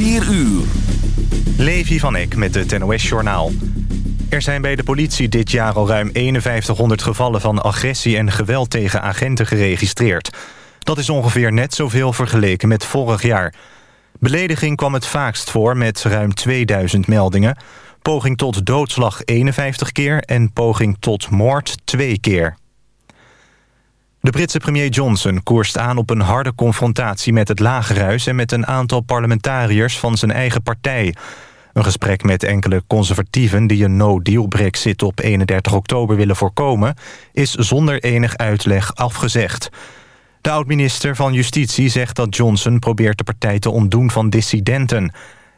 4 uur. Levi van Eck met het NOS-journaal. Er zijn bij de politie dit jaar al ruim 5100 gevallen van agressie en geweld tegen agenten geregistreerd. Dat is ongeveer net zoveel vergeleken met vorig jaar. Belediging kwam het vaakst voor met ruim 2000 meldingen. Poging tot doodslag 51 keer en poging tot moord 2 keer. De Britse premier Johnson koerst aan op een harde confrontatie met het Lagerhuis... en met een aantal parlementariërs van zijn eigen partij. Een gesprek met enkele conservatieven die een no-deal brexit op 31 oktober willen voorkomen... is zonder enig uitleg afgezegd. De oud-minister van Justitie zegt dat Johnson probeert de partij te ontdoen van dissidenten.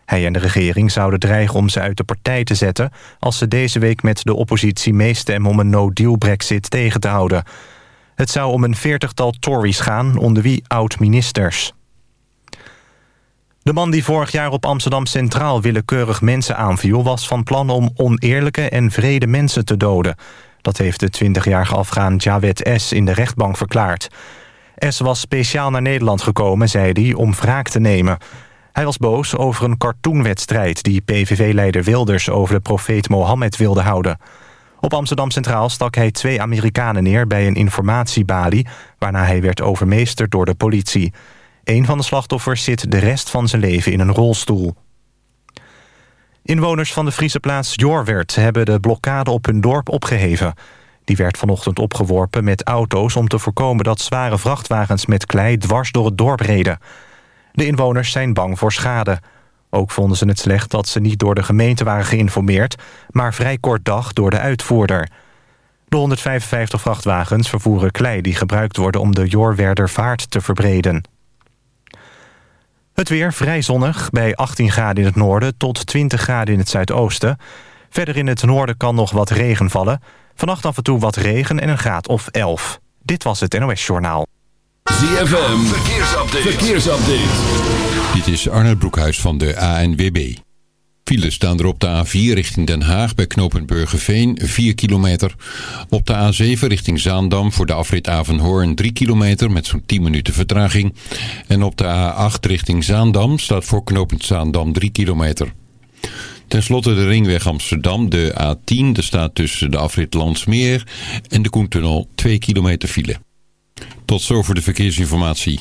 Hij en de regering zouden dreigen om ze uit de partij te zetten... als ze deze week met de oppositie meestemmen om een no-deal brexit tegen te houden... Het zou om een veertigtal Tories gaan, onder wie oud-ministers. De man die vorig jaar op Amsterdam Centraal willekeurig mensen aanviel... was van plan om oneerlijke en vrede mensen te doden. Dat heeft de 20-jarige Afghaan Jawed S. in de rechtbank verklaard. S. was speciaal naar Nederland gekomen, zei hij, om wraak te nemen. Hij was boos over een cartoonwedstrijd... die PVV-leider Wilders over de profeet Mohammed wilde houden... Op Amsterdam Centraal stak hij twee Amerikanen neer bij een informatiebalie... waarna hij werd overmeesterd door de politie. Een van de slachtoffers zit de rest van zijn leven in een rolstoel. Inwoners van de Friese plaats Jorwert hebben de blokkade op hun dorp opgeheven. Die werd vanochtend opgeworpen met auto's om te voorkomen dat zware vrachtwagens met klei dwars door het dorp reden. De inwoners zijn bang voor schade. Ook vonden ze het slecht dat ze niet door de gemeente waren geïnformeerd... maar vrij kort dag door de uitvoerder. De 155 vrachtwagens vervoeren klei die gebruikt worden... om de Jorwerder vaart te verbreden. Het weer vrij zonnig, bij 18 graden in het noorden... tot 20 graden in het zuidoosten. Verder in het noorden kan nog wat regen vallen. Vannacht af en toe wat regen en een graad of 11. Dit was het NOS Journaal. ZFM, verkeersupdate. verkeersupdate. Dit is Arnold Broekhuis van de ANWB. Files staan er op de A4 richting Den Haag bij knooppunt Burgerveen 4 kilometer. Op de A7 richting Zaandam voor de afrit Avenhoorn 3 kilometer met zo'n 10 minuten vertraging. En op de A8 richting Zaandam staat voor knooppunt Zaandam 3 kilometer. Ten slotte de ringweg Amsterdam, de A10. Er staat tussen de afrit Landsmeer en de Koentunnel 2 kilometer file. Tot zover de verkeersinformatie.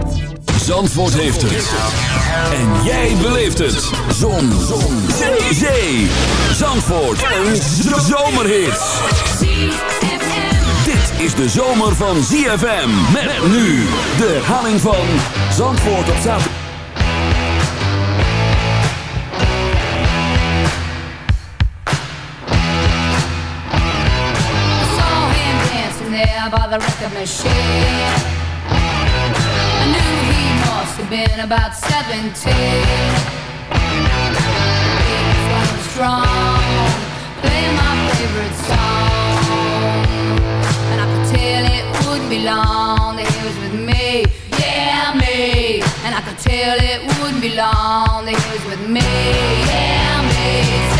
Zandvoort heeft het. En jij beleeft het. Zon. Zon. Zee. Zee. Zandvoort. Een zomerhit. Dit is de zomer van ZFM. Met nu de herhaling van Zandvoort op zaterdag. Have been about 17. He was strong, playing my favorite song. And I could tell it wouldn't be long that he was with me, yeah, me. And I could tell it wouldn't be long that he was with me, yeah, me.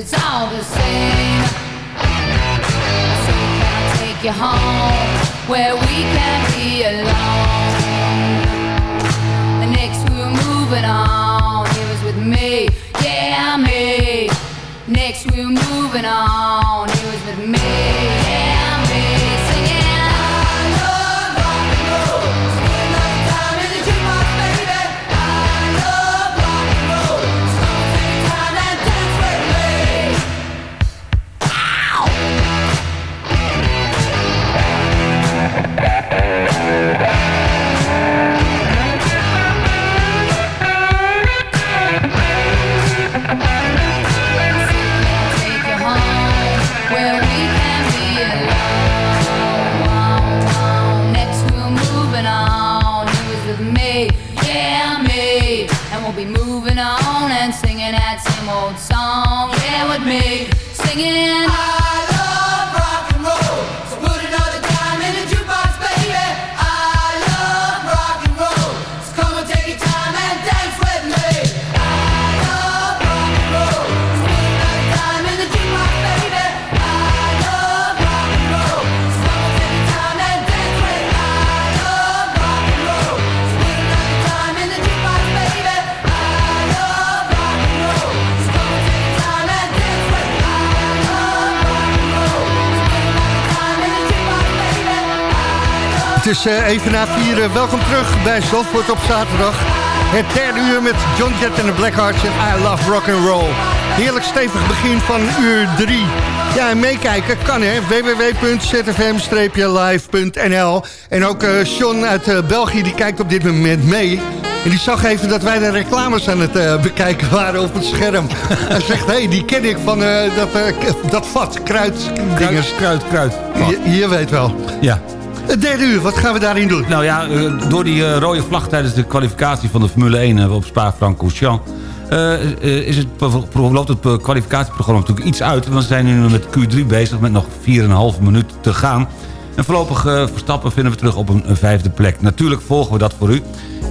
it's all the same. So I'll take you home where we can be alone? Next we were moving on. He was with me, yeah, me. Next we were moving on. Even na vier. welkom terug bij Zandvoort op zaterdag. Het derde uur met John Jett en de Blackhearts en I Love Rock and Roll. Heerlijk stevig begin van uur 3. Ja, en meekijken kan hè. www.zfm-live.nl En ook eh John uit eh, België die kijkt op dit moment mee. En die zag even dat wij de reclames aan het eh, bekijken waren op het scherm. Hij zegt, hé, hey, die ken ik van dat, k- dat vat, kruid. Kruid, kruid. Je, je weet wel. Ja. Het derde uur, wat gaan we daarin doen? Nou ja, eh, door die eh, rode vlag tijdens de kwalificatie van de Formule 1 eh, op Spa-Francorchamps... eh, is het, loopt het kwalificatieprogramma natuurlijk iets uit. Want we zijn nu met Q3 bezig met nog 4,5 minuut te gaan. En voorlopig Verstappen vinden we terug op een, vijfde plek. Natuurlijk volgen we dat voor u.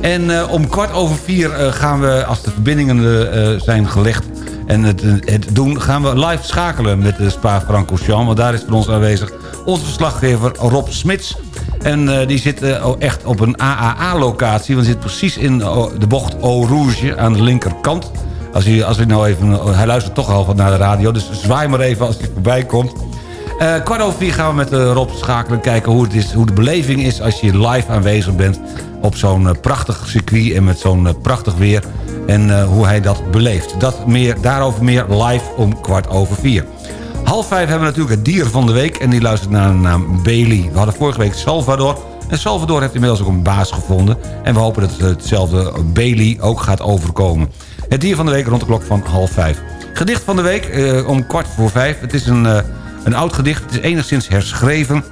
En om kwart over vier gaan we, als de verbindingen zijn gelegd... en het, het doen, gaan we live schakelen met de Spa-Francorchamps. Want daar is voor ons aanwezig onze verslaggever Rob Smits... En eh, die zit eh, echt op een AAA-locatie. Want hij zit precies in oh, de bocht Eau Rouge aan de linkerkant. Als hij, als hij nou even... hij luistert toch al van naar de radio. Dus zwaai maar even als hij voorbij komt. Eh, kwart over vier gaan we met eh, Rob schakelen. Kijken hoe, het is, hoe de beleving is als je live aanwezig bent... op zo'n eh, prachtig circuit en met zo'n eh, prachtig weer. En eh, hoe hij dat beleeft. Dat meer, daarover meer live om kwart over vier. Half vijf hebben we natuurlijk het dier van de week. En die luistert naar de naam Bailey. We hadden vorige week Salvador. En Salvador heeft inmiddels ook een baas gevonden. En we hopen dat hetzelfde Bailey ook gaat overkomen. Het dier van de week rond de klok van half vijf. Gedicht van de week eh, om kwart voor vijf. Het is een, eh, een oud gedicht. Het is enigszins herschreven.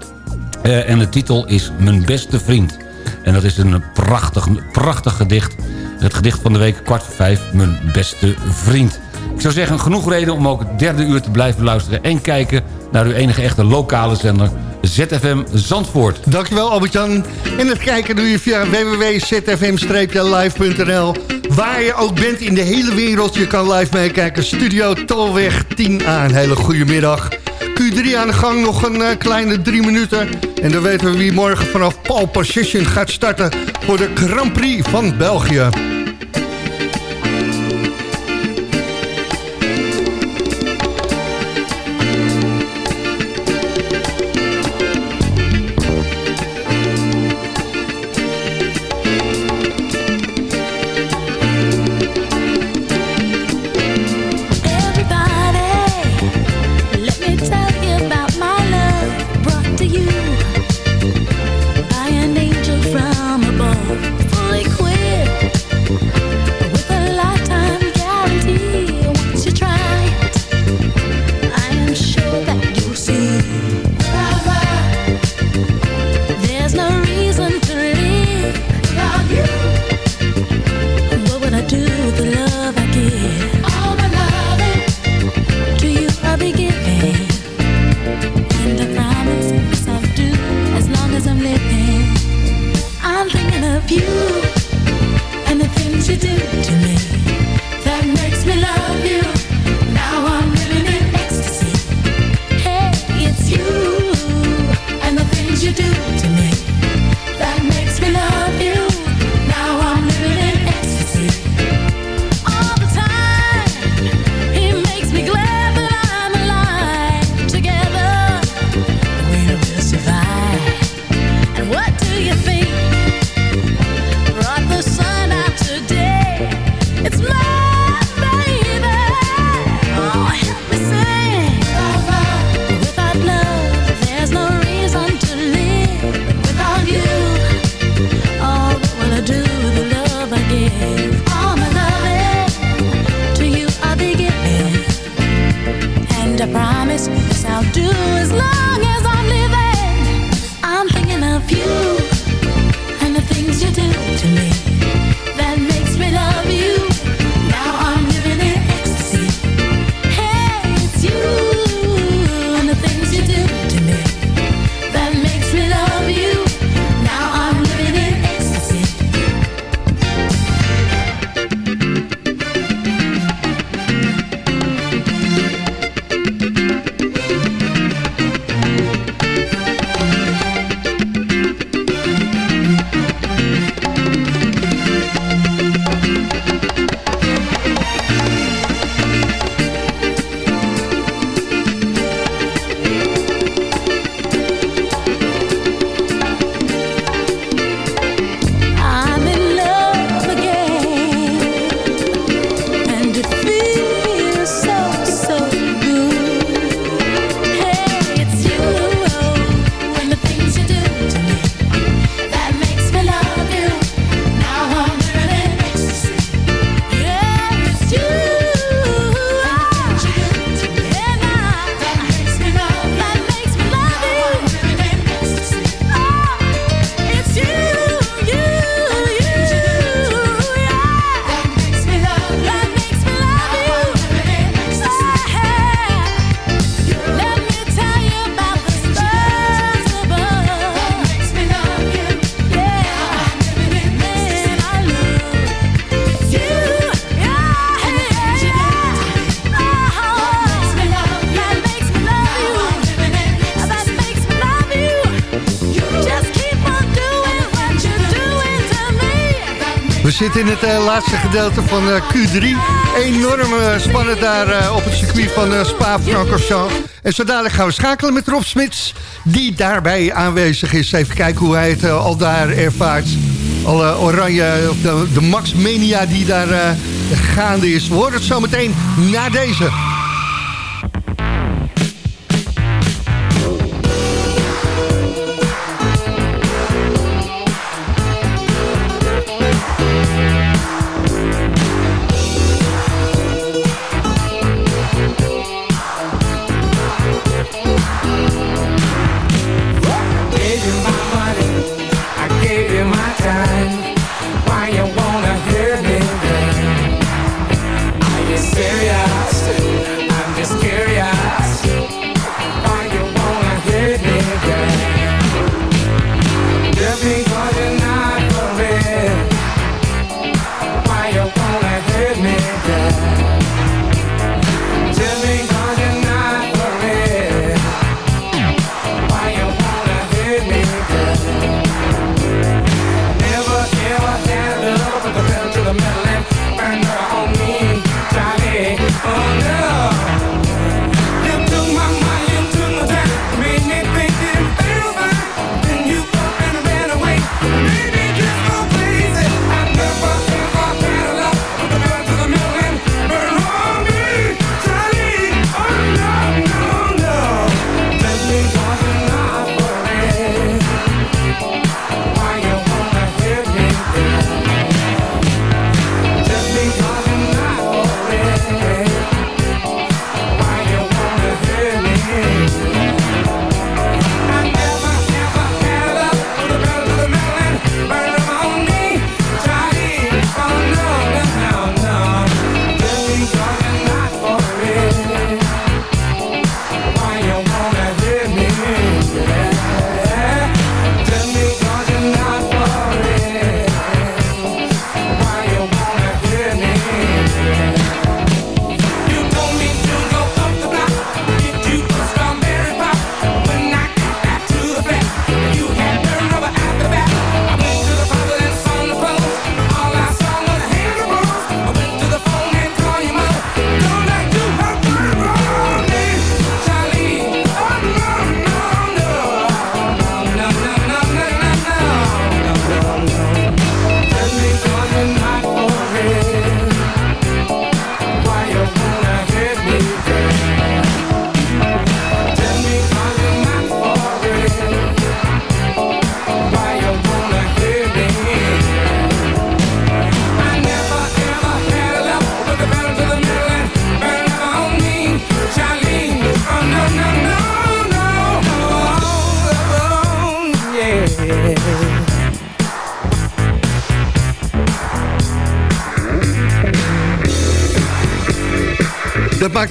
En de titel is Mijn beste vriend. En dat is een prachtig, prachtig gedicht. Het gedicht van de week, kwart voor vijf, Mijn beste vriend. Ik zou zeggen, genoeg reden om ook het derde uur te blijven luisteren... en kijken naar uw enige echte lokale zender, ZFM Zandvoort. Dankjewel Albert-Jan. En het kijken doe je via www.zfm-live.nl Waar je ook bent in de hele wereld, je kan live meekijken. Studio Tolweg 10A. Een hele goede middag. Q3 aan de gang, nog een eh, kleine drie minuten. En dan weten we wie morgen vanaf pole position gaat starten... voor de Grand Prix van België. gedeelte van eh, Q3. Enorm eh, spannen daar eh, op het circuit van Spa-Francorchamps. En zo dadelijk gaan we schakelen met Rob Smits, die daarbij aanwezig is. Even kijken hoe hij het al daar ervaart. Alle oranje, de, de Max Mania die daar gaande is. We horen het zo meteen na deze.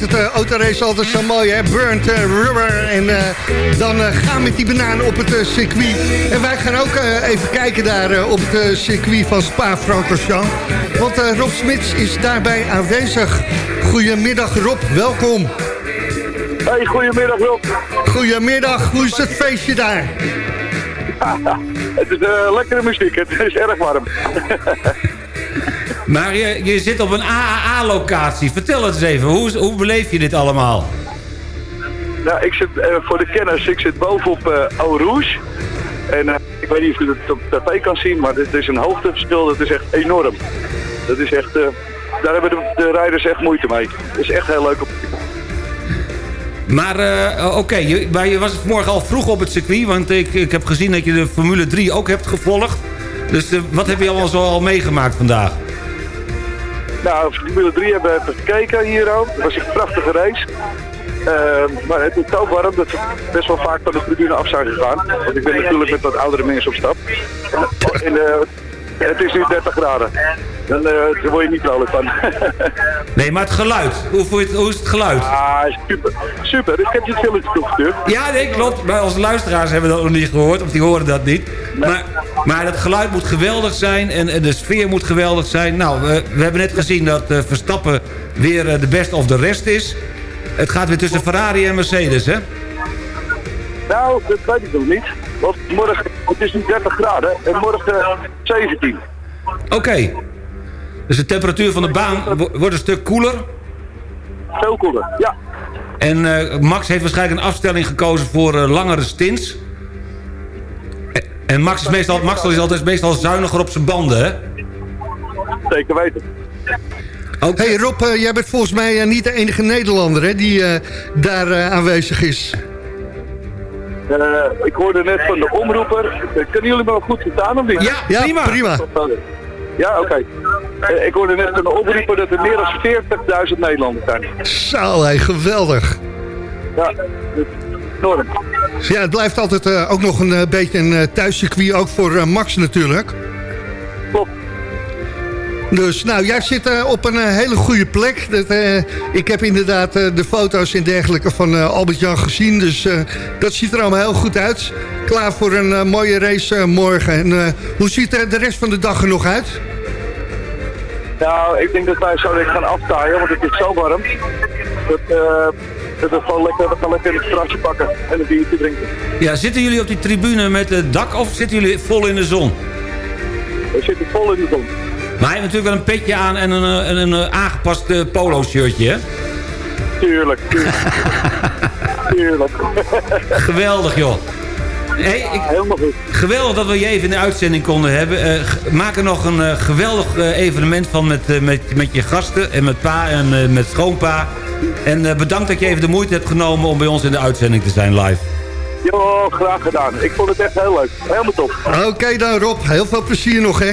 Maakt het eh, autorace altijd zo mooi, hè? Burnt eh, rubber. En eh, dan gaan met die banaan op het circuit. En wij gaan ook even kijken daar op het circuit van Spa-Francorchamps. Want Rob Smits is daarbij aanwezig. Goedemiddag Rob, welkom. Hey, goedemiddag Rob. Goedemiddag, hoe is het feestje daar? het is lekkere muziek, het is erg warm. Maar je, je zit op een AAA-locatie. Vertel het eens even, hoe, hoe beleef je dit allemaal? nou, ik zit eh, voor de kenners, ik zit bovenop Eau Rouge. En eh, ik weet niet of je het op tv kan zien, maar dit is een hoogteverschil, dat is echt enorm. Dat is echt, daar hebben de, de rijders echt moeite mee. Het is echt heel leuk op Maar oké, je, maar je was vanmorgen al vroeg op het circuit... want ik, ik heb gezien dat je de Formule 3 ook hebt gevolgd. Dus wat heb je allemaal zo al meegemaakt vandaag? Nou, Formule 3 hebben we even gekeken hier ook. Het was een prachtige race. Eh, maar het is zo warm dat we best wel vaak van de tribune af zijn gegaan. Want ik ben natuurlijk met wat oudere mensen op stap. En, eh, het is nu 30 graden. Dan, daar word je niet vrolijk van. Nee, maar het geluid. Hoe, het- hoe is het geluid? Ah, super. Super. Ik heb je het filmpje toegestuurd. Ja, nee, klopt. Maar onze luisteraars hebben dat nog niet gehoord. Of die horen dat niet. Maar, maar het geluid moet geweldig zijn. En, en de sfeer moet geweldig zijn. Nou, we, we hebben net gezien dat eh, Verstappen weer eh, de best of de rest is. Het gaat weer tussen Ferrari en Mercedes, hè? Nou, dat weet ik nog niet. Want morgen, het is nu 30 graden en morgen eh, 17. Oké. Dus de temperatuur van de baan wo- wordt een stuk koeler. Veel koeler, ja. En eh, Max heeft waarschijnlijk een afstelling gekozen voor eh, langere stints. En- Max is meestal, Max is altijd meestal zuiniger op zijn banden, hè? Zeker weten. Hey Rob, eh, jij bent volgens mij niet de enige Nederlander hè, die eh, daar aanwezig is. Eh, ik hoorde net van de omroeper. Kunnen jullie me wel goed verstaan of niet? Ja, Ja, prima. prima. Ja, oké. Eh, ik hoorde net van de omroeper dat er meer dan 40.000 Nederlanders zijn. Zo, hey, geweldig. Ja, enorm. Ja, het blijft altijd eh, ook nog een eh, beetje een thuiscircuit, ook voor Max natuurlijk. Klopt. Dus nou, jij zit op een hele goede plek. Dat, ik heb inderdaad de foto's en dergelijke van Albert-Jan gezien. Dus dat ziet er allemaal heel goed uit. Klaar voor een mooie race morgen. En hoe ziet eh, de rest van de dag er nog uit? Nou, ik denk dat wij zo gaan aftaaien, want het is zo warm. Dat, eh, dat we gewoon lekker, we gaan lekker in het terrasje pakken en een biertje drinken. Ja, zitten jullie op die tribune met het dak of zitten jullie vol in de zon? We zitten vol in de zon. Maar hij heeft natuurlijk wel een petje aan en een, eh, en een, eh, aangepast polo-shirtje, hè? Tuurlijk, tuurlijk. tuurlijk. Geweldig, joh. Hey, ik, Helemaal goed. geweldig dat we je even in de uitzending konden hebben. Eh, maak er nog een eh, geweldig eh, evenement van met, eh, met, met je gasten en met pa en eh, met schoonpa. En eh, bedankt dat je even de moeite hebt genomen om bij ons in de uitzending te zijn live. Jo, graag gedaan. Ik vond het echt heel leuk. Helemaal top. Oké dan Rob, heel veel plezier nog hè.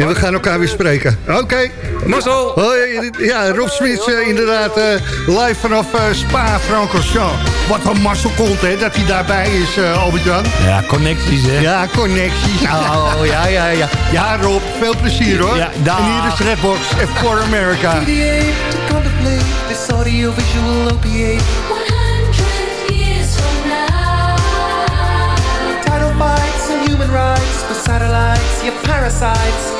En we gaan elkaar weer spreken. Oké. Mazzel! Hoi, ja, Rob Smits eh, inderdaad eh, live vanaf eh, Spa-Francorchamps. Wat een mazzel komt hè, dat hij daarbij is, eh Albert-Jan. Ja, connecties, hè? Ja, connecties. Oh, ja, ja, ja. Ja, Rob, veel plezier hoor. Ja. En hier is Redbox, F for America. Mediate to contemplate this audiovisual opiate. 100 years from now. Title fights and human rights satellites, you parasites.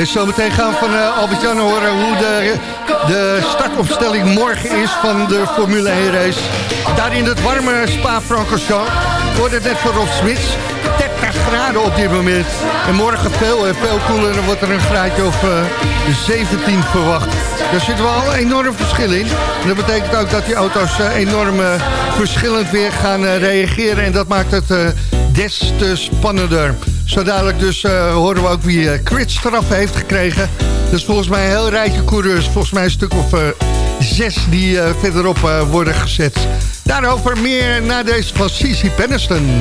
En zometeen gaan we van eh, Albert-Jan horen hoe de, de startopstelling morgen is van de Formule 1 race. Daar in het warme Spa-Francorchamps wordt het net voor Rob Smits. 30 graden op dit moment. En morgen veel, eh, veel koeler. Dan wordt er een graadje of eh, 17 verwacht. Daar zit wel een enorm verschil in. En dat betekent ook dat die auto's eh, enorm eh, verschillend weer gaan eh, reageren. En dat maakt het eh, des te spannender. Zo dadelijk dus eh, horen we ook wie eh critstraf heeft gekregen. Is volgens mij een heel rijtje coureurs. Volgens mij een stuk of eh, zes die verderop worden gezet. Daarover meer na deze van Cici Penniston.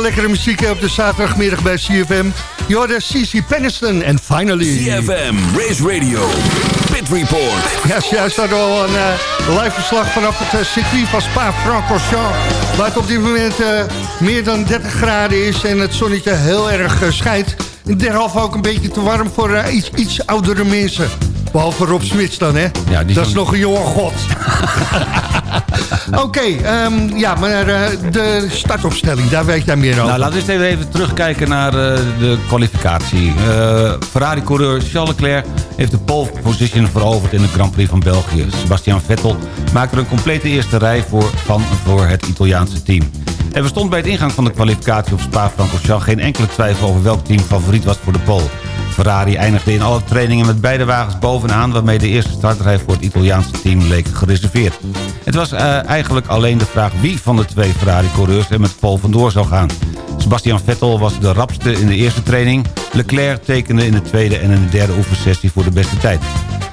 Lekkere muziek op de zaterdagmiddag bij CFM. Je hoorde Cici Penniston en Finally. CFM, Race Radio, Pit Report. Ja, juist hadden we al een eh, live verslag vanaf het eh, circuit van Spa-Francorchamps. Waar het op dit moment eh, meer dan 30 graden is en het zonnetje heel erg schijnt. En derhalve ook een beetje te warm voor iets, iets oudere mensen. Behalve Rob Smits dan, hè? Ja, die Dat is nog een jonge god. Oké, ehm, ja, maar eh, de startopstelling, daar weet jij meer over. Nou, laten we eens even, terugkijken naar eh, de kwalificatie. Eh, Ferrari-coureur Charles Leclerc heeft de pole position veroverd in de Grand Prix van België. Sebastian Vettel maakte er een complete eerste rij voor, van voor het Italiaanse team. Er bestond bij het ingang van de kwalificatie op Spa-Francorchamps geen enkele twijfel over welk team favoriet was voor de pole. Ferrari eindigde in alle trainingen met beide wagens bovenaan... waarmee de eerste startrij voor het Italiaanse team leek gereserveerd. Het was eh, eigenlijk alleen de vraag wie van de twee Ferrari-coureurs er met pole vandoor zou gaan. Sebastian Vettel was de rapste in de eerste training. Leclerc tekende in de tweede en in de derde oefensessie voor de beste tijd.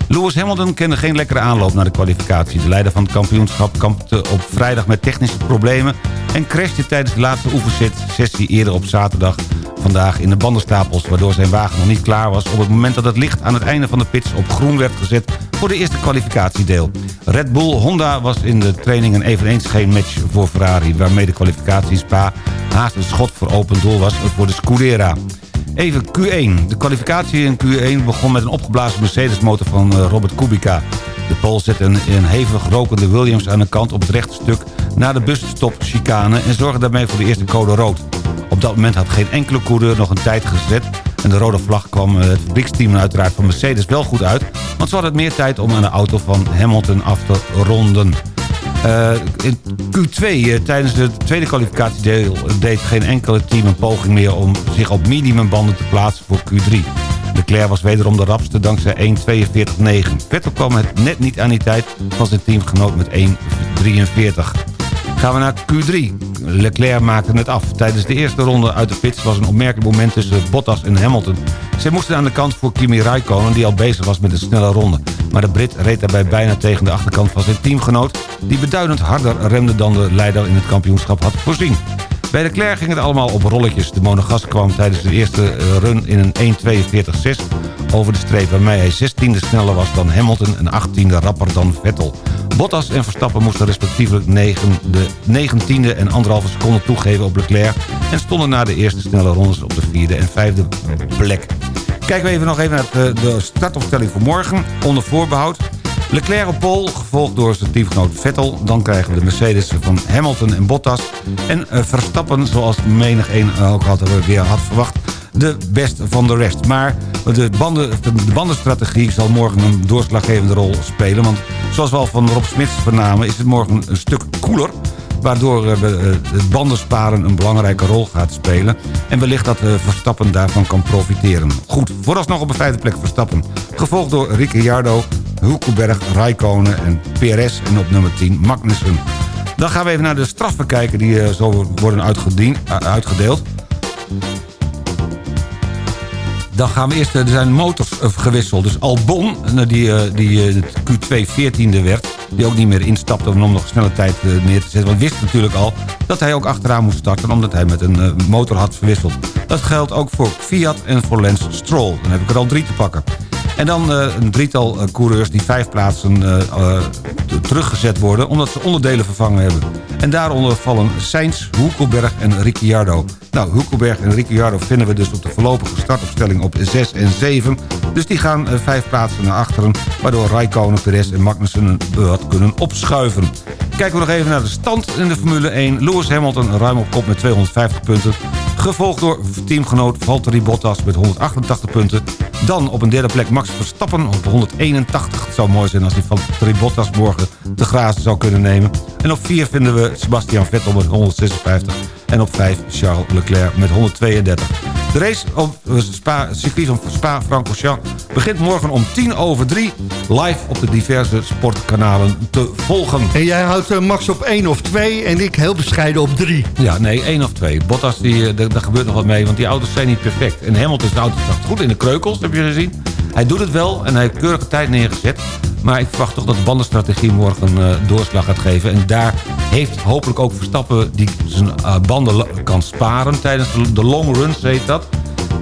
Lewis Hamilton kende geen lekkere aanloop naar de kwalificatie. De leider van het kampioenschap kampte op vrijdag met technische problemen... en crashte tijdens de laatste oefensessie eerder op zaterdag vandaag in de bandenstapels... waardoor zijn wagen nog niet klaar was op het moment dat het licht aan het einde van de pits op groen werd gezet voor de eerste kwalificatiedeel. Red Bull Honda was in de trainingen eveneens geen match voor Ferrari... waarmee de kwalificatie Spa haast een schot voor open doel was voor de Scudera. Even Q1. De kwalificatie in Q1 begon met een opgeblazen Mercedes-motor van eh, Robert Kubica. De Pool zette een, een hevig rokende Williams aan de kant op het rechte stuk... na de busstop chicane en zorgde daarmee voor de eerste code rood. Op dat moment had geen enkele coureur nog een tijd gezet... en de rode vlag kwam eh, het fabrieksteam uiteraard van Mercedes wel goed uit... want ze hadden meer tijd om aan de auto van Hamilton af te ronden. Eh, in Q2, eh, tijdens de tweede kwalificatiedeel... deed geen enkele team een poging meer om zich op minimumbanden te plaatsen voor Q3. Leclerc was wederom de rapste dankzij 1.42.9. Vettel kwam het net niet aan die tijd van zijn teamgenoot met 1.43. Gaan we naar Q3. Leclerc maakte het af. Tijdens de eerste ronde uit de pits was een opmerkelijk moment tussen Bottas en Hamilton. Zij moesten aan de kant voor Kimi Raikkonen die al bezig was met een snelle ronde. Maar de Brit reed daarbij bijna tegen de achterkant van zijn teamgenoot... die beduidend harder remde dan de leider in het kampioenschap had voorzien. Bij Leclerc ging het allemaal op rolletjes. De Monegas kwam tijdens de eerste eh, run in een 1.42.6 over de streep... waarmee hij 16e sneller was dan Hamilton en 18e rapper dan Vettel. Bottas en Verstappen moesten respectievelijk 9e, 19e en 1,5 seconde toegeven op Leclerc... en stonden na de eerste snelle rondes op de vierde en vijfde plek. Kijken we even nog even naar eh, de startopstelling voor morgen. Onder voorbehoud. Leclerc op pol, gevolgd door zijn teamgenoot Vettel. Dan krijgen we de Mercedes van Hamilton en Bottas. En eh, Verstappen, zoals menig een ook had, weer had verwacht... de best van de rest. Maar de, banden, de bandenstrategie zal morgen een doorslaggevende rol spelen. Want zoals we al van Rob Smits vernamen... is het morgen een stuk koeler waardoor eh, eh, het bandensparen een belangrijke rol gaat spelen. En wellicht dat eh, Verstappen daarvan kan profiteren. Goed, vooralsnog op een vijfde plek Verstappen. Gevolgd door Ricciardo, Hulkenberg, Raikkonen en PRS en op nummer 10 Magnussen. Dan gaan we even naar de straffen kijken die eh, zo worden uh, uitgedeeld. Dan gaan we eerst, eh, er zijn motors eh, gewisseld. Dus Albon, eh, die, eh, die eh, het Q2 14e werd... die ook niet meer instapte om nog snelle tijd eh, neer te zetten. Want wist natuurlijk al dat hij ook achteraan moest starten... omdat hij met een eh, motor had verwisseld. Dat geldt ook voor Fiat en voor Lance Stroll. Dan heb ik er al drie te pakken. En dan eh, een drietal eh, coureurs die vijf plaatsen eh, teruggezet worden... omdat ze onderdelen vervangen hebben. En daaronder vallen Sainz, Hulkenberg en Ricciardo. Nou, Hulkenberg en Ricciardo vinden we dus op de voorlopige startopstelling op 6 en 7. Dus die gaan vijf plaatsen naar achteren... waardoor Raikkonen, Perez en Magnussen beurt kunnen opschuiven. Kijken we nog even naar de stand in de Formule 1. Lewis Hamilton ruim op kop met 250 punten. Gevolgd door teamgenoot Valtteri Bottas met 188 punten. Dan op een derde plek Max Verstappen op 181. Het zou mooi zijn als die Valtteri Bottas morgen te grazen zou kunnen nemen. En op 4 vinden we Sebastian Vettel met 156. En op 5 Charles Leclerc met 132. De race op het Spa, circuit van Spa-Francorchamps begint morgen om 10 over 3... live op de diverse sportkanalen te volgen. En jij houdt eh, Max op 1 of 2 en ik heel bescheiden op 3. Ja, nee, één of twee. Bottas, die, eh, daar, daar gebeurt nog wat mee, want die auto's zijn niet perfect. En Hamilton's auto staat goed in de kreukels, heb je gezien. Hij doet het wel en hij heeft keurige tijd neergezet. Maar ik verwacht toch dat de bandenstrategie morgen eh, doorslag gaat geven. En daar heeft hopelijk ook Verstappen die zijn eh, banden kan sparen... tijdens de, long runs, heet dat.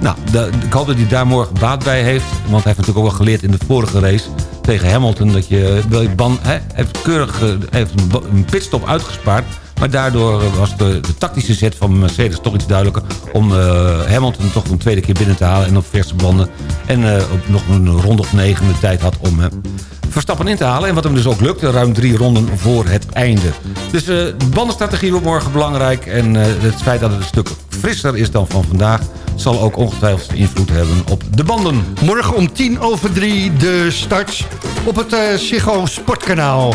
Nou, ik hoop dat hij daar morgen baat bij heeft. Want hij heeft natuurlijk ook wel geleerd in de vorige race tegen Hamilton... dat je, wil je band, hè, heeft keurig eh, heeft een, een pitstop uitgespaard... Maar daardoor was de, de tactische zet van Mercedes toch iets duidelijker... om eh, Hamilton toch een tweede keer binnen te halen en op verse banden. En eh, op nog een ronde of negen de tijd had om hem Verstappen in te halen. En wat hem dus ook lukte, ruim drie ronden voor het einde. Dus eh, de bandenstrategie wordt morgen belangrijk. En het feit dat het een stuk frisser is dan van vandaag... zal ook ongetwijfeld invloed hebben op de banden. Morgen om tien over drie de start op het Ziggo Sportkanaal.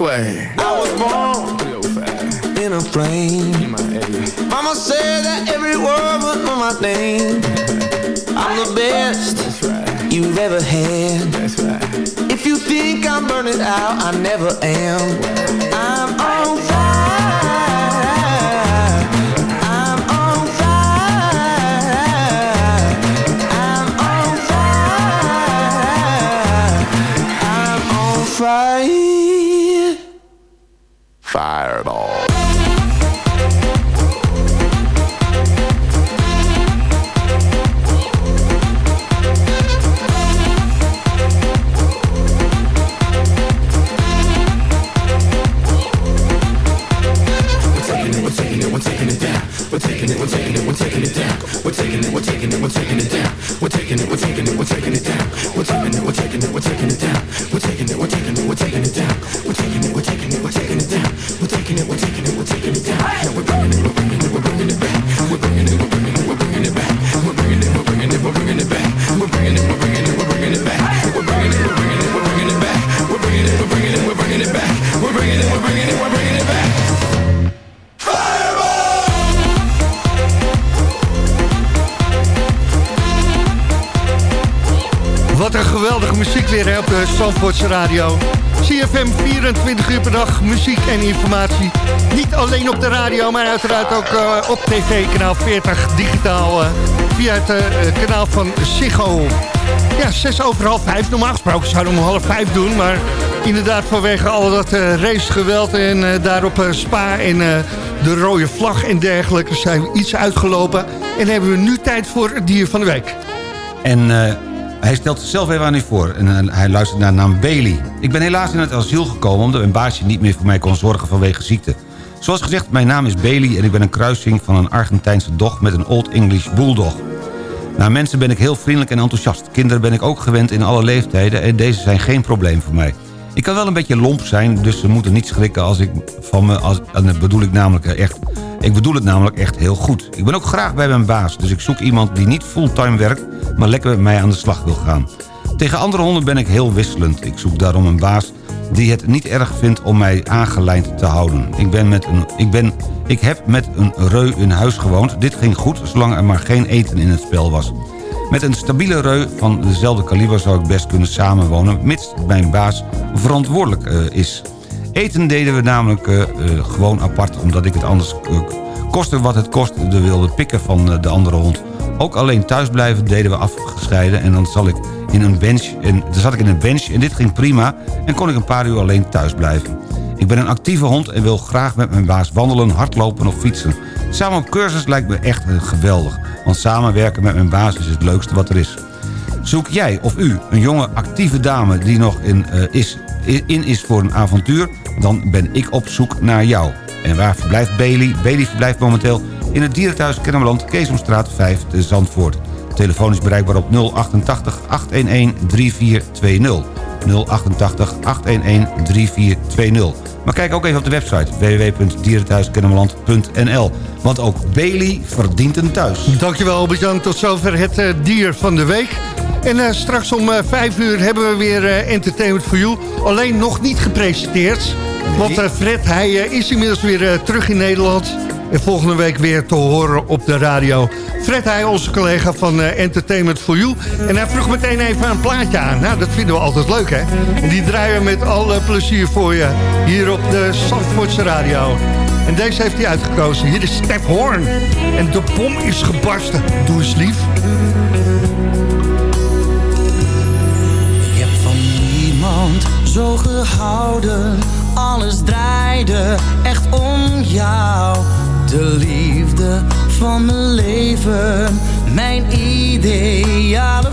Way. I was born in a flame. Mama said that every word was my name. I'm the best you've ever had. If you think I'm burning out, I never am. Radio. CFM 24 uur per dag, muziek en informatie. Niet alleen op de radio, maar uiteraard ook eh, op tv, kanaal 40, digitaal, eh, via het eh, kanaal van Ziggo. Ja, zes over half vijf. Normaal gesproken zouden we om half vijf doen, maar inderdaad vanwege al dat racegeweld en daarop Spa en de rode vlag en dergelijke zijn we iets uitgelopen. En hebben we nu tijd voor het dier van de week. En hij stelt zichzelf even aan u voor. En eh, hij luistert naar de naam Bailey. Ik ben helaas in het asiel gekomen... omdat mijn baasje niet meer voor mij kon zorgen vanwege ziekte. Zoals gezegd, mijn naam is Bailey... en ik ben een kruising van een Argentijnse dog... met een Old English Bulldog. Naar mensen ben ik heel vriendelijk en enthousiast. Kinderen ben ik ook gewend in alle leeftijden... en deze zijn geen probleem voor mij. Ik kan wel een beetje lomp zijn, dus ze moeten niet schrikken als ik van me... Als, en dat bedoel ik namelijk echt... Ik bedoel het namelijk echt heel goed. Ik ben ook graag bij mijn baas, dus ik zoek iemand die niet fulltime werkt... maar lekker met mij aan de slag wil gaan. Tegen andere honden ben ik heel wisselend. Ik zoek daarom een baas die het niet erg vindt om mij aangelijnd te houden. Ik, ben met een, ik, ben, ik heb met een reu in huis gewoond. Dit ging goed, zolang er maar geen eten in het spel was. Met een stabiele reu van dezelfde kaliber zou ik best kunnen samenwonen... mits mijn baas verantwoordelijk eh, is. Eten deden we namelijk eh, eh, gewoon apart... omdat ik het anders kostte wat het kostte wilde pikken van de andere hond. Ook alleen thuisblijven deden we afgescheiden... en dan ik in een bench en, zat ik in een bench en dit ging prima... en kon ik een paar uur alleen thuis blijven. Ik ben een actieve hond en wil graag met mijn baas wandelen, hardlopen of fietsen. Samen op cursus lijkt me echt eh, geweldig. Want samenwerken met mijn baas is het leukste wat er is. Zoek jij of u een jonge actieve dame die nog in, eh, is, in is voor een avontuur... dan ben ik op zoek naar jou. En waar verblijft Bailey? Bailey verblijft momenteel in het dierenthuis Kennemerland... Keesomstraat 5 te Zandvoort. Telefoon is bereikbaar op 088 811 3420. 088 811 3420. Maar kijk ook even op de website www.dierenthuiskennemerland.nl. Want ook Bailey verdient een thuis. Dankjewel Albert-Jan, tot zover het eh, dier van de week. En eh, straks om eh, vijf uur hebben we weer eh, Entertainment for You. Alleen nog niet gepresenteerd. Want eh, Fred, hij eh, is inmiddels weer eh, terug in Nederland. En volgende week weer te horen op de radio. Fred, hij onze collega van eh, Entertainment for You. En hij vroeg meteen even een plaatje aan. Nou, dat vinden we altijd leuk, hè? En die draaien we met alle plezier voor je. Hier op de Zandvoortse radio. En deze heeft hij uitgekozen. Hier is Stef Horn. En de bom is gebarsten. Doe eens lief. Ik heb van niemand zo gehouden. Alles draaide echt om jou. De liefde van mijn leven. Mijn ideale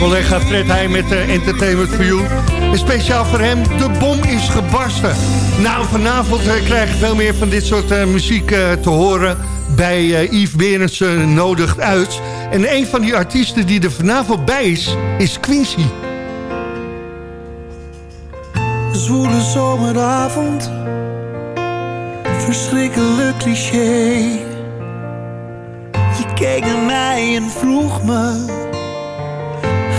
Collega Fred Heij met uh, Entertainment for You. En speciaal voor hem, de bom is gebarsten. Nou, vanavond uh, krijg je veel meer van dit soort uh, muziek te horen... bij Yves Berendsen nodigt uit. En een van die artiesten die er vanavond bij is, is Quincy. Zwoele zomeravond, verschrikkelijk cliché. Je keek naar mij en vroeg me,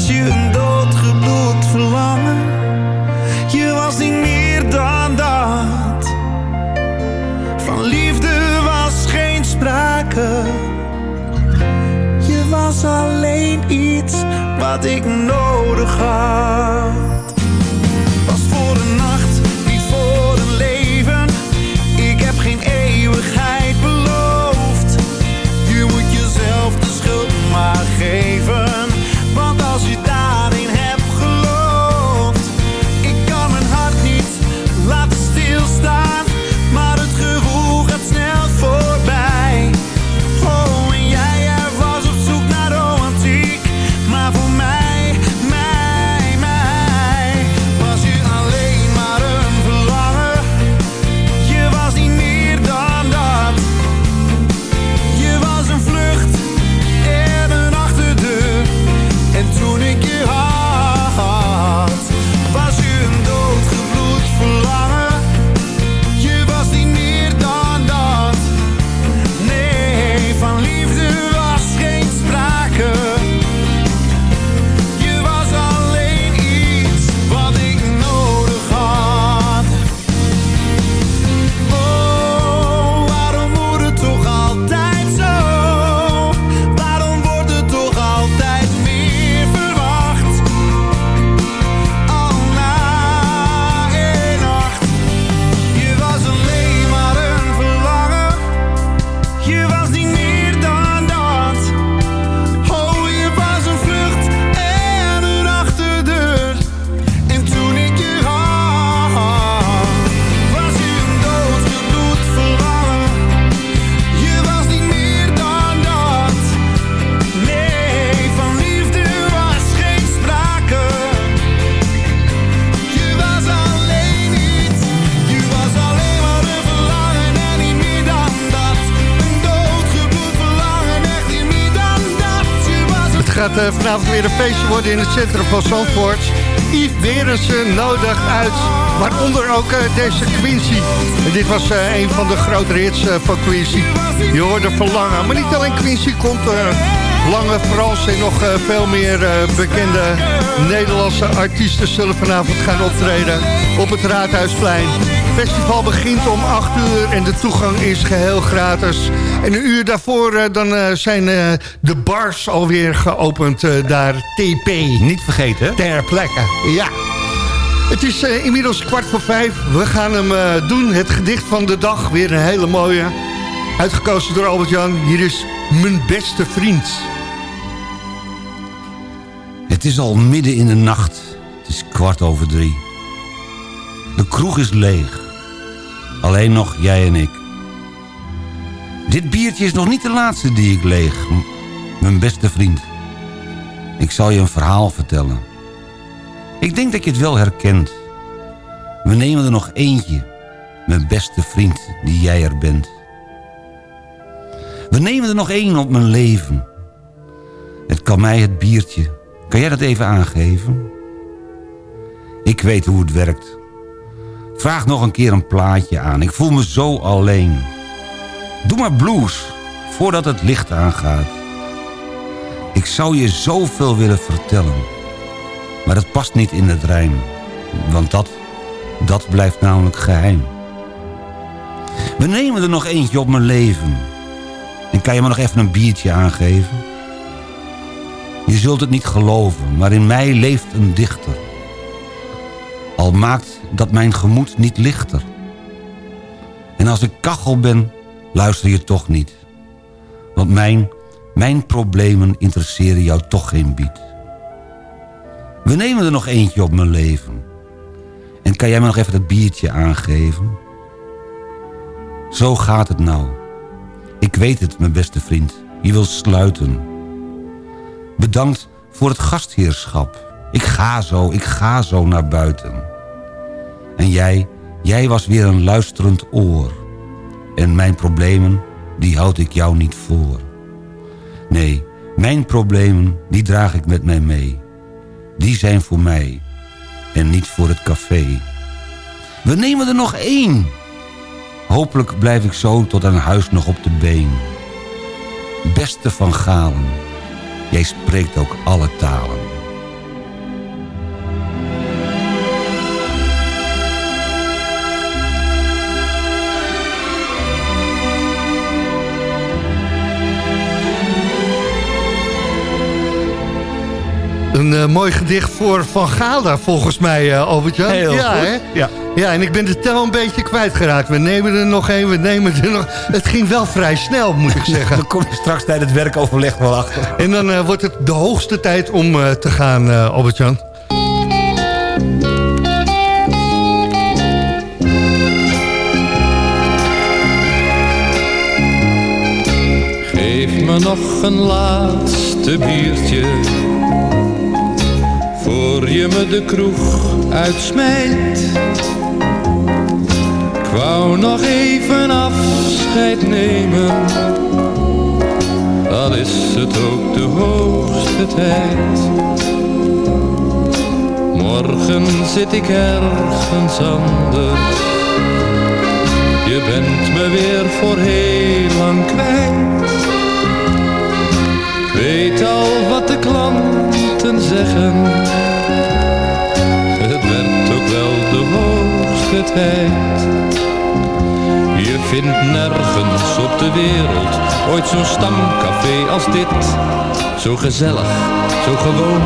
Was je eh, vanavond weer een feestje worden in het centrum van Zandvoort. Yves Berensen nodigt uit, waaronder ook eh, deze Quincy. En dit was eh, een van de grotere hits van Quincy. Je hoorde Verlangen. Maar niet alleen Quincy komt. Lange Frans en nog veel meer bekende Nederlandse artiesten zullen vanavond gaan optreden op het Raadhuisplein. Het festival begint om 8 uur en de toegang is geheel gratis. En een uur daarvoor eh, dan, eh, zijn eh, de bars alweer geopend daar. TP. Niet vergeten. Ter plekke, ja. Het is inmiddels kwart voor vijf. We gaan hem doen. Het gedicht van de dag. Weer een hele mooie. Uitgekozen door Albert-Jan. Hier is Mijn Beste Vriend. Het is al midden in de nacht. Het is kwart over drie. De kroeg is leeg. Alleen nog jij en ik. Dit biertje is nog niet de laatste die ik leeg. Mijn beste vriend. Ik zal je een verhaal vertellen. Ik denk dat je het wel herkent. We nemen er nog eentje. Mijn beste vriend, die jij er bent. We nemen er nog één op mijn leven. Het kan mij het biertje. Kan jij dat even aangeven? Ik weet hoe het werkt. Vraag nog een keer een plaatje aan. Ik voel me zo alleen. Doe maar blues, voordat het licht aangaat. Ik zou je zoveel willen vertellen. Maar het past niet in het rijm. Want dat, dat blijft namelijk geheim. We nemen er nog eentje op mijn leven. En kan je me nog even een biertje aangeven? Je zult het niet geloven, maar in mij leeft een dichter. Al maakt dat mijn gemoed niet lichter. En als ik kachel ben, luister je toch niet. Want mijn, mijn problemen interesseren jou toch geen bied. We nemen er nog eentje op mijn leven. En kan jij me nog even dat biertje aangeven? Zo gaat het nou. Ik weet het, mijn beste vriend. Je wil sluiten. Bedankt voor het gastheerschap. Ik ga zo, ik ga zo naar buiten. En jij, jij was weer een luisterend oor. En mijn problemen, die houd ik jou niet voor. Nee, mijn problemen, die draag ik met mij mee. Die zijn voor mij en niet voor het café. We nemen er nog één. Hopelijk blijf ik zo tot aan huis nog op de been. Beste van Galen, jij spreekt ook alle talen. Een eh, mooi gedicht voor Van Gala, volgens mij, eh Albert-Jan. Heel ja, goed, Hè? ja. ja, en ik ben de tel een beetje kwijtgeraakt. We nemen er nog één, we nemen er nog... Het ging wel vrij snel, moet ik zeggen. Dan kom je straks tijdens het werkoverleg wel achter. En dan eh, wordt het de hoogste tijd om eh, te gaan, eh Albert-Jan. Geef me nog een laatste biertje Voor je me de kroeg uitsmijt Ik wou nog even afscheid nemen Dan is het ook de hoogste tijd Morgen zit ik ergens anders je bent me weer voor heel lang kwijt. Weet al wat de klanten zeggen. De hoogste tijd. Je vindt nergens op de wereld ooit zo'n stamcafé als dit. Zo gezellig, zo gewoon,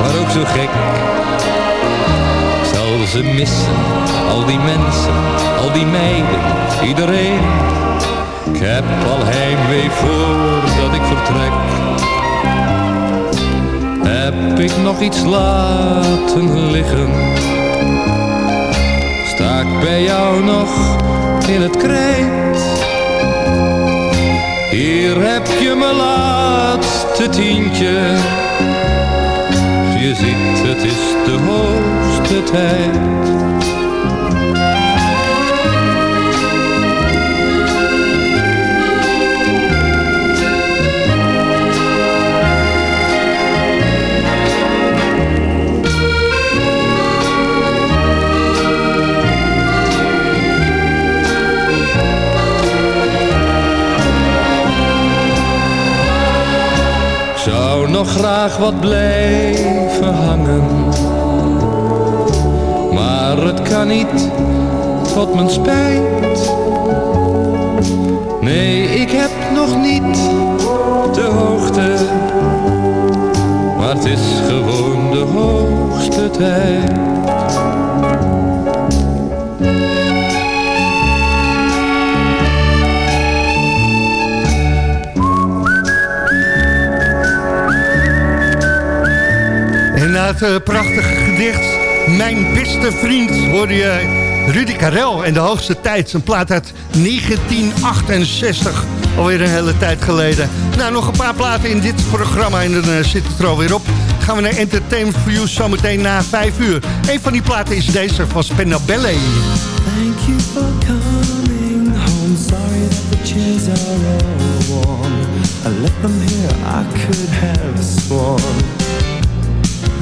maar ook zo gek. Zal ze missen, al die mensen, al die meiden, iedereen. Ik heb al heimwee voordat ik vertrek. Heb ik nog iets laten liggen? Sta ik bij jou nog in het krijt? Hier heb je mijn laatste tientje. Je ziet, het is de hoogste tijd. Nog graag wat blijven hangen. Maar het kan niet, tot mijn spijt. Nee, ik heb nog niet de hoogte. Maar het is gewoon de hoogste tijd. Het eh, prachtige gedicht Mijn beste vriend hoorde je Rudy Karel en de hoogste tijd. Zijn plaat uit 1968, alweer een hele tijd geleden. Nou, nog een paar platen in dit programma en dan eh, zit het er alweer op. Gaan we naar Entertainment for You zometeen na 5 uur. Een van die platen is deze van Spendabelle. Thank you for coming home. Sorry that the chairs are all warm. I them here, I could have sworn.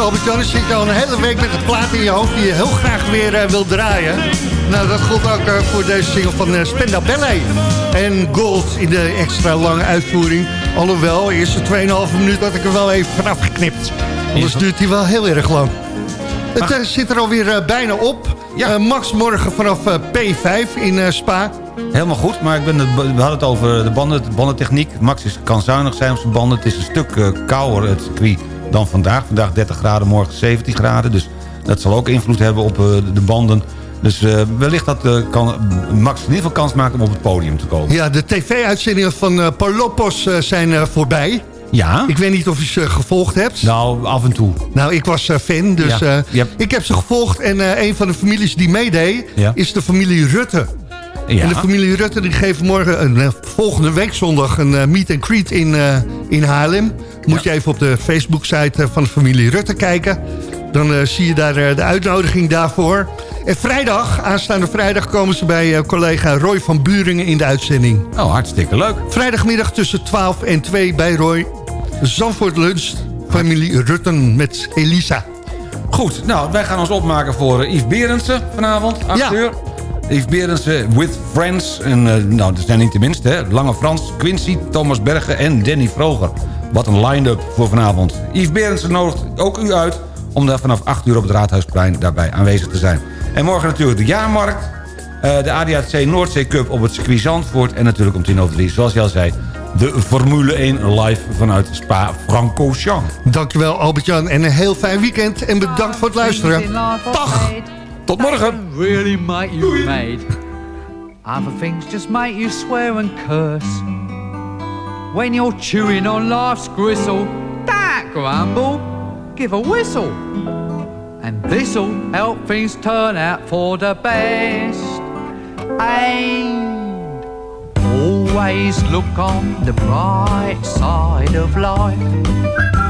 Albert-Jan. Dan zit je al een hele week met een plaat in je hoofd... die je heel graag weer eh, wil draaien. Nou, dat gold ook eh, voor deze single van uh, Spenda Ballet. En Gold in de extra lange uitvoering. Alhoewel, de eerste 2,5 minuut had ik er wel even vanaf geknipt. Anders duurt hij wel heel erg lang. Het eh, zit er alweer eh, bijna op. Eh, Max morgen vanaf eh, P5 in eh, Spa. Helemaal goed, maar ik ben het, we hadden het over de, banden, de bandentechniek. Max is, kan zuinig zijn op zijn banden. Het is een stuk eh, kouder, het circuit, dan vandaag. Vandaag 30 graden, morgen 17 graden. Dus dat zal ook invloed hebben op eh, de banden. Dus eh, wellicht dat eh, kan Max in ieder geval kans maken om op het podium te komen. Ja, de tv-uitzendingen van Palopos eh, zijn voorbij. Ja? Ik weet niet of je ze gevolgd hebt. Nou, af en toe. Nou, ik was fan, dus Ja. ik heb ze gevolgd. En een van de families die meedeed, Ja. is de familie Rutte. Ja. En de familie Rutte die geven morgen, eh, volgende week zondag, een eh, meet and greet in, eh, in Haarlem. Moet je even op de Facebook-site van de familie Rutte kijken. Dan zie je daar de uitnodiging daarvoor. En vrijdag, aanstaande vrijdag, komen ze bij collega Roy van Buringen in de uitzending. Oh, hartstikke leuk. Vrijdagmiddag tussen 12 en 2 bij Roy. Zandvoort Lunch, familie Rutten met Elisa. Goed, nou, wij gaan ons opmaken voor Yves Berendsen vanavond, 8 Ja. uur. Yves Berendsen with Friends. En eh, nou, dat zijn niet de minste, hè. Lange Frans, Quincy, Thomas Bergen en Danny Vroger. Wat een line-up voor vanavond. Yves Berendsen nodigt ook u uit om daar vanaf 8 uur op het Raadhuisplein daarbij aanwezig te zijn. En morgen natuurlijk de jaarmarkt. eh, de ADAC Noordzee Cup op het circuit Zandvoort. En natuurlijk om 10 over 3, zoals je al zei... de Formule 1 live vanuit Spa-Francorchamps. Dankjewel Albert-Jan en een heel fijn weekend. En bedankt voor het luisteren. Dag! Tot morgen! really make you made. Other things just make you swear and curse. When you're chewing on life's gristle, don't grumble, give a whistle. And this'll help things turn out for the best. And always look on the bright side of life.